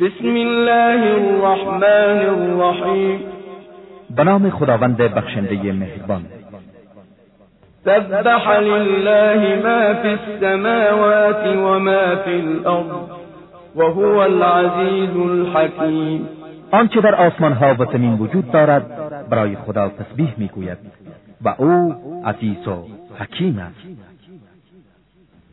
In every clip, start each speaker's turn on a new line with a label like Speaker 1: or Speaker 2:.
Speaker 1: بسم الله الرحمن الرحیم
Speaker 2: بنام خداوند بخشنده مهربان
Speaker 1: سبح لله ما في السماوات و ما في الارض وهو العزيز الحكيم
Speaker 2: آنچه در آسمان ها و زمین وجود دارد برای خدا تسبیح میگوید و او عزیز و حکیم است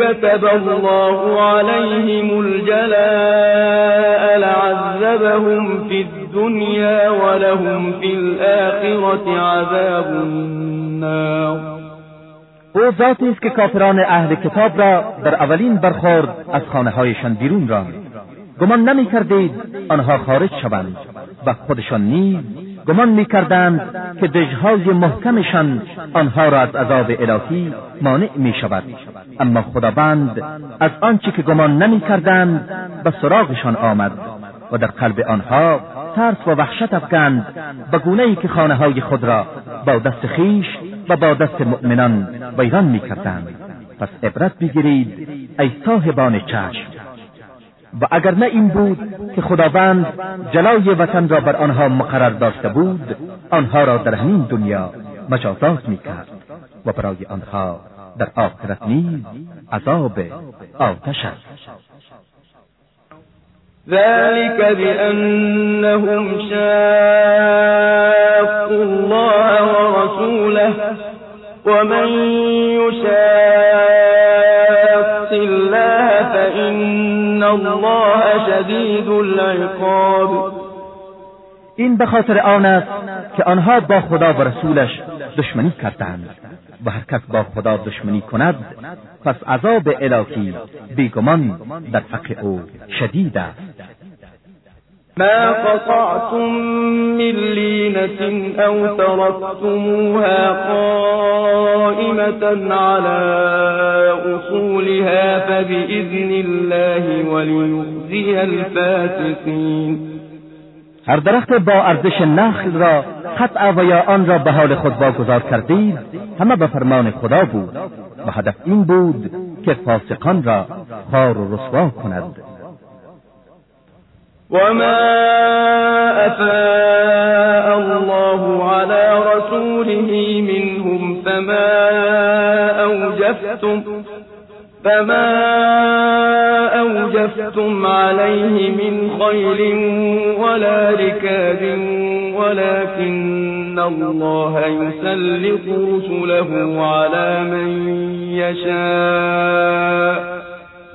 Speaker 1: كتب الله عليهم الجلاء في الدنيا ولهم في عذاب
Speaker 2: او ذاتی است که کافران اهل کتاب را در اولین برخورد از خانه هایشان بیرون راند گمان نمی کردید آنها خارج شوند و خودشان نیز گمان می کردند که دژهای محکمشان آنها را از عذاب الهی مانع می شود اما خداوند از آنچه که گمان نمی کردند به سراغشان آمد و در قلب آنها ترس و وحشت افکند به گونه ای که خانه های خود را با دست خیش و با دست مؤمنان ویران می کردند پس عبرت بگیرید ای صاحبان چشم و اگر نه این بود
Speaker 3: که خداوند
Speaker 2: جلای وطن را بر آنها مقرر داشته بود آنها را در همین دنیا مجازات میکرد و برای آنها در آخرت نیز عذاب
Speaker 3: آتش است
Speaker 1: ذلك بأنهم شاقوا الله ورسوله ومن يشاق الله فإن الله شديد
Speaker 2: العقاب این به خاطر آن است که آنها با خدا و رسولش دشمنی کردند و هر کس با خدا دشمنی کند پس عذاب الهی بیگمان در حق او شدید است
Speaker 1: ما قطعتم من لینة او تركتموها قائمة على اصولها فبإذن الله ولیخزی
Speaker 2: الفاسقین هر درخت با ارزش نخل را قطع و یا آن را به حال خود واگذار کردید همه به فرمان خدا بود و هدف این بود که فاسقان را خار و رسوا کند
Speaker 1: ما افاء الله على رسوله منهم فما اوجفتم فما أوجفتم عليه من خيل ولا ركاب ولكن الله يسلق رسله على من يشاء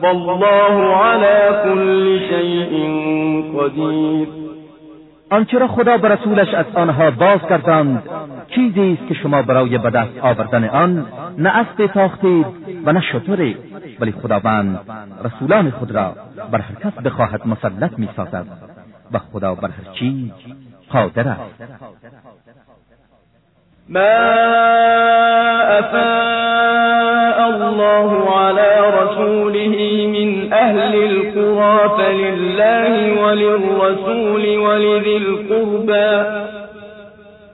Speaker 1: والله على كل شيء قدير
Speaker 2: آنچه را خدا به رسولش از آنها باز کردند چیزی است که شما برای به دست آوردن آن نه اسب تاختید و نه شتری
Speaker 3: ولی خداوند رسولان خود را بر هر کس
Speaker 2: بخواهد مسلط می سازد و خدا بر هر چیز قادر است
Speaker 1: ما افاء الله علی رسوله من اهل القرى فلله وللرسول ولذي القربى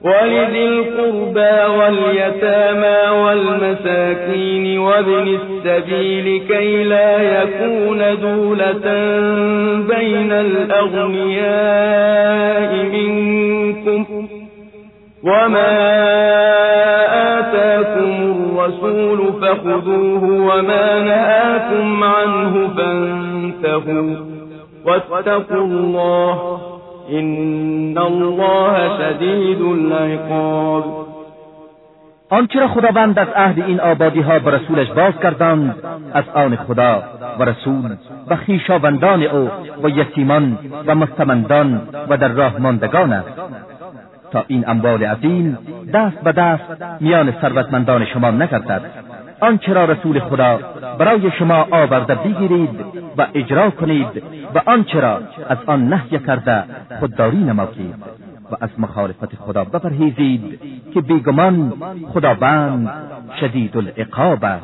Speaker 1: ولذي القربى واليتامى والمساكين وابن السبيل كي لا يكون دولة بين الأغنياء منكم وما آتاكم الرسول فخذوه وما نآكم عنه فانتهوا واتقوا الله ان الله شدید العقاب
Speaker 2: آنچه را خداوند از عهد این آبادی ها به رسولش باز کردند از آن خدا و رسول و خیشاوندان او و یتیمان و مستمندان و در راه ماندگان است تا این اموال عظیم دست به دست میان ثروتمندان شما نگردد آنچه را رسول خدا برای شما آورده بگیرید و اجرا کنید و آنچه را از آن نهی کرده خودداری نمایید و از مخالفت خدا بپرهیزید که بیگمان خداوند شدید العقاب است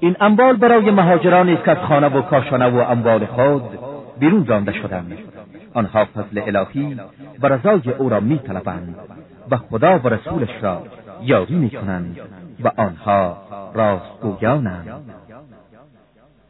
Speaker 2: این اموال برای مهاجران است که از خانه و کاشانه و اموال خود بیرون رانده شدند آنها فضل الهی و رضای او را می طلبند و خدا و رسولش را یاری می کنند و آنها گویانند.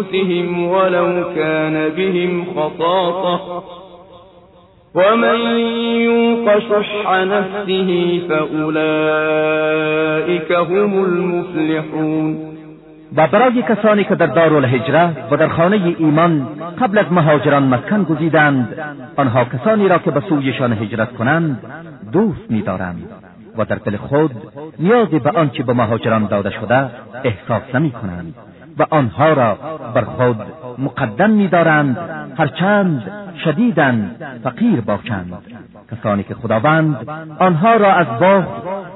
Speaker 1: ولو كان بهم خطاطة ومن يوق شح نفسه فأولئك هم المفلحون
Speaker 2: و برای کسانی که در دارالهجره و در خانه ایمان قبل از مهاجران مکن گزیدند آنها کسانی را که به سویشان هجرت کنند دوست می‌دارند و در دل خود نیازی به آنچه به مهاجران داده شده احساس کنند و آنها را بر خود مقدم میدارند هرچند شدیدن فقیر باشند کسانی که خداوند
Speaker 3: آنها را از باخت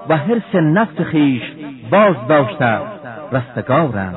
Speaker 3: و
Speaker 2: حرس نفس خیش
Speaker 3: باز داشته
Speaker 2: رستگارند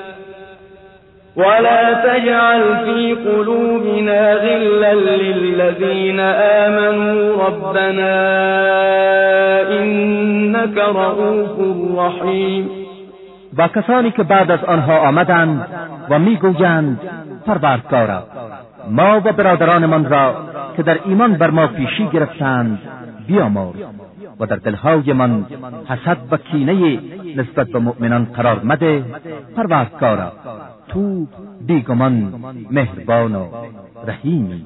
Speaker 3: ولا تجعل
Speaker 1: في قلوبنا غلا للذين آمنوا ربنا إنك رؤوف رحیم
Speaker 2: و کسانی که بعد از آنها آمدند
Speaker 3: و میگویند
Speaker 2: پروردگارا ما و برادرانمان را که در ایمان بر ما پیشی گرفتند بیامرز و در دلهای من حسد و کینه نسبت به مؤمنان قرار مده پروردگارا تو بیگمان مهربان و رحیمی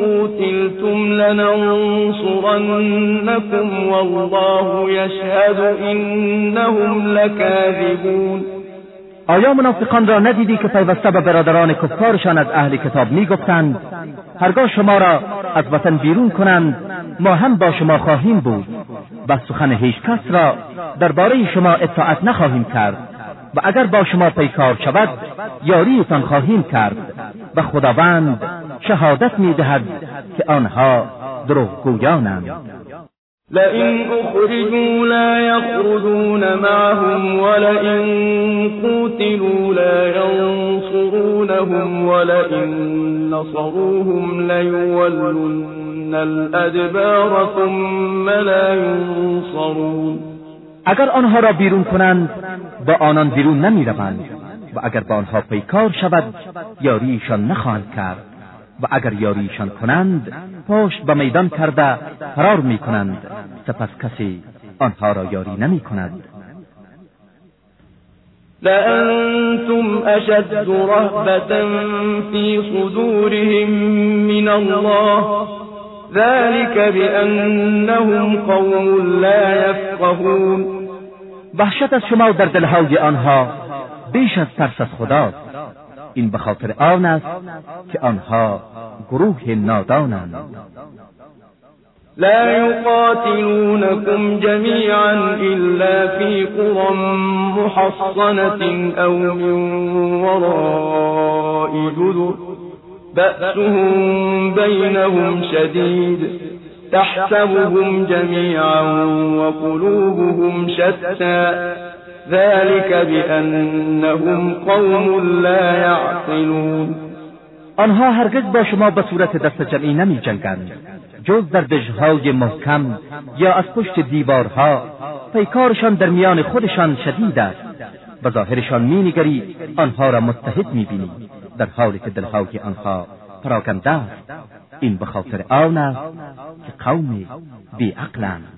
Speaker 1: قتلتم لننصرنكم والله يشهد انهم لكاذبون
Speaker 2: آیا منافقان را ندیدی که پیوسته به برادران کفارشان از اهل کتاب میگفتند هرگاه شما را از وطن بیرون کنند ما هم با شما خواهیم بود و سخن هیچ کس را درباره شما اطاعت نخواهیم کرد و اگر با شما پیکار شود یاریتان خواهیم کرد و خداوند شهادت میدهد که آنها دروغگویانند
Speaker 1: لئن اخرجوا لا یخرجون معهم ولئن قوتلوا لا ينصرونهم ولئن نصروهم ليولن الادبار ثم لا ينصرون
Speaker 2: اگر آنها را بیرون کنند با آنان بیرون نمیروند و اگر با آنها پیکار شود یاریشان نخواهند کرد و اگر یاریشان کنند پشت به میدان کرده فرار می کنند سپس کسی آنها را یاری نمی کند
Speaker 1: لأنتم أشد رهبة فی صدورهم من الله
Speaker 2: ذلك بأنهم قوم لا يفقهون وحشت از شما در دلهای آنها بیش از ترس از خداست این به خاطر آن است که آنها گروه نادانند
Speaker 1: لا يقاتلونكم جميعا إلا في قرى محصنة أو من وراء جذر بأسهم بينهم شديد تحسبهم جميعا وقلوبهم شتى ذلك بأنهم قوم لا
Speaker 2: يعقلون آنها هرگز با شما به صورت دست جمعی نمی جنگند جز در دژهای محکم یا از پشت دیوارها پیکارشان در میان خودشان شدید است و ظاهرشان نگری آنها را متحد بینی در حالی که دلهای آنها پراکنده است این به خاطر آن است که قوم بیعقلند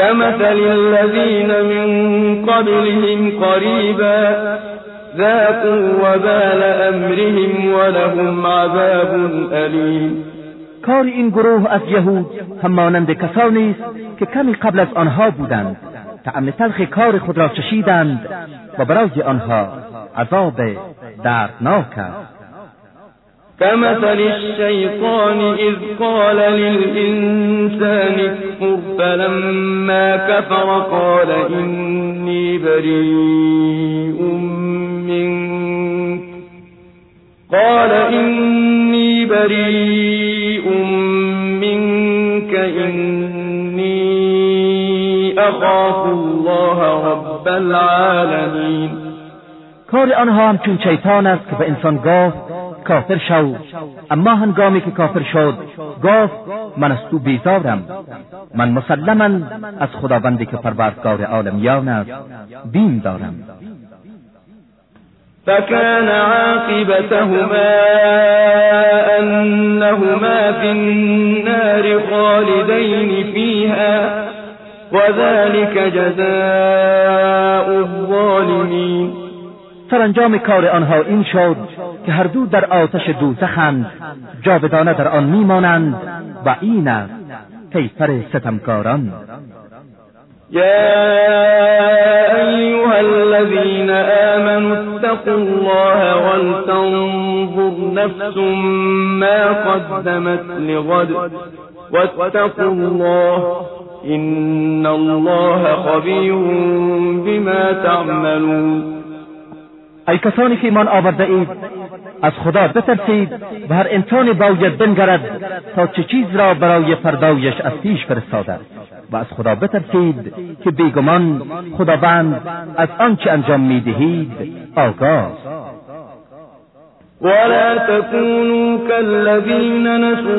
Speaker 1: كمثل الذين من قبلهم قريبا ذاقوا وبال أمرهم ولهم عذاب أليم
Speaker 2: کار این گروه از یهود هم مانند کسانی است که کمی قبل از آنها بودند تعم تلخ کار خود را چشیدند و برای آنها عذاب دردناک است
Speaker 1: كمثل الشيطان إذ قال للإنسان اكفر فلما كفر قال إني بريء منك قال إني بريء منك إني أخاف الله رب العالمين
Speaker 2: کار آنها همچون شیطان است که به انسان گفت کافر شو اما هنگامی که کافر شد گفت من از تو بیزارم من مسلما از خداوندی که پروردگار عالمیان است دین دارم
Speaker 3: فکان
Speaker 1: عاقبتهما انهما في النار خالدین فيها وذلك جزاء الظالمين
Speaker 2: سرانجام کار آنها این شد که هر دو در آتش دوزخند جاودانه در آن میمانند و این است کیفر ستمکاران
Speaker 1: یا أيها الذین آمنوا اتقوا الله ولتنظر نفس ما قدمت لغد واتقوا الله إن الله خبیر بما تعملون
Speaker 2: ای کسانی که ایمان آورده اید از خدا بترسید و هر انسانی باید بنگرد تا چه چیز را برای فردایش از پیش فرستاده و از خدا بترسید که بیگمان خداوند از آنچه انجام میدهید آگاه
Speaker 1: ولا تكونوا كالذين نسوا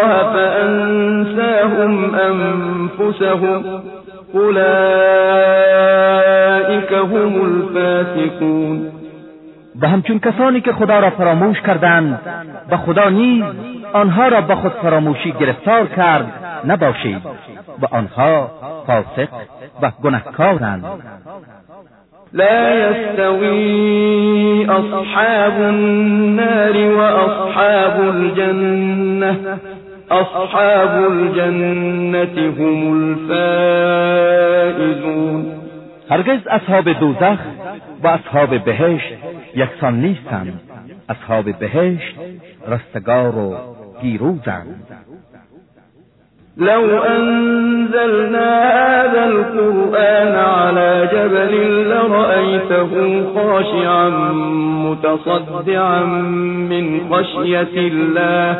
Speaker 1: الله فأنساهم أنفسهم أولئك
Speaker 2: هم الفاسقون و همچون کسانی که خدا را فراموش کردند و خدا نیز آنها را به خود فراموشی گرفتار کرد نباشید و آنها فاسق و گنهکارند لا يستوي
Speaker 1: أصحاب النار هم الفائزون
Speaker 2: هرگز اصحاب دوزخ و اصحاب بهشت یکسان نیستم اصحاب بهشت رستگار و گیروزم
Speaker 1: لو أنزلنا هذا القرآن على جبل لرأيته خاشعا متصدعا من خشية الله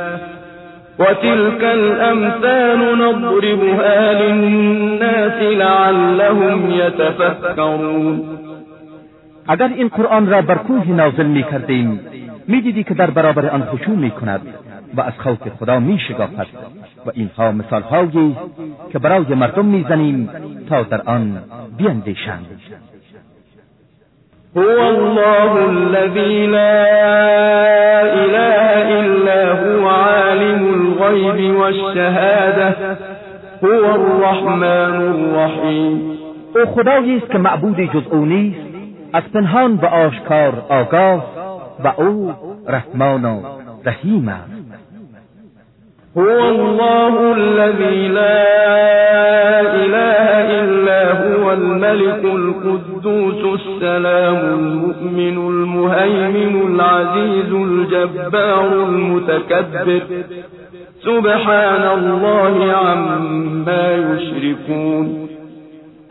Speaker 1: وتلك الأمثال نضربها للناس لعلهم يتفكرون
Speaker 2: اگر این قرآن را بر کوه نازل می کردیم می دیدی که در برابر آن خشوع می کند و از خوف خدا می شگافد و اینها مثال هایی که برای مردم می زنیم تا در آن بیندیشند
Speaker 1: هو الله الذي لا إله إلا هو عالم الغيب
Speaker 2: والشهادة هو الرحمن الرحيم او خدایی است که معبود جز او نیست از پنهان به آشکار آگاه و او رحمان و رحیم است هو
Speaker 1: الله الذي لا إله إلا هو الملك القدوس السلام المؤمن المهيمن العزيز الجبار المتكبر سبحان الله عما يشركون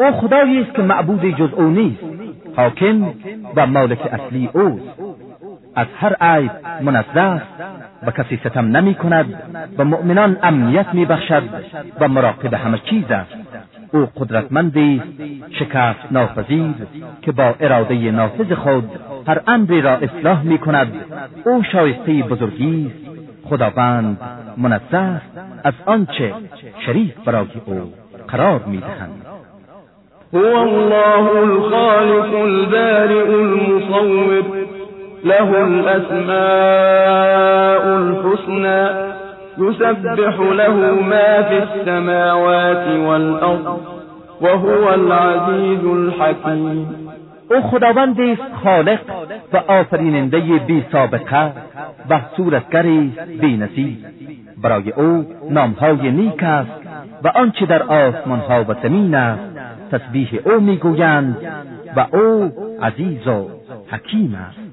Speaker 3: او خدایی
Speaker 2: است که معبود جز او نیست حاکم و مالک اصلی اوست از هر عیب منزه است و کسی ستم نمی کند و مؤمنان امنیت می بخشد و مراقب همه چیز است او قدرتمندی شکست ناپذیر که با اراده نافذ خود هر امری را اصلاح می کند او شایسته بزرگی است خداوند منزه است از آنچه شریف برای او قرار می دهند
Speaker 1: هو الله الخالق البارئ المصور له الأسماء الحسنى يسبح له ما في السماوات والأرض وهو العزيز
Speaker 2: الحكيم او خداوند خالق و آفریننده بی سابقه و صورتگری بی نصیب برای او نامهای نیک است و آنچه در آسمان ها و زمین است تسبیح او میگویند و او عزیز و حکیم است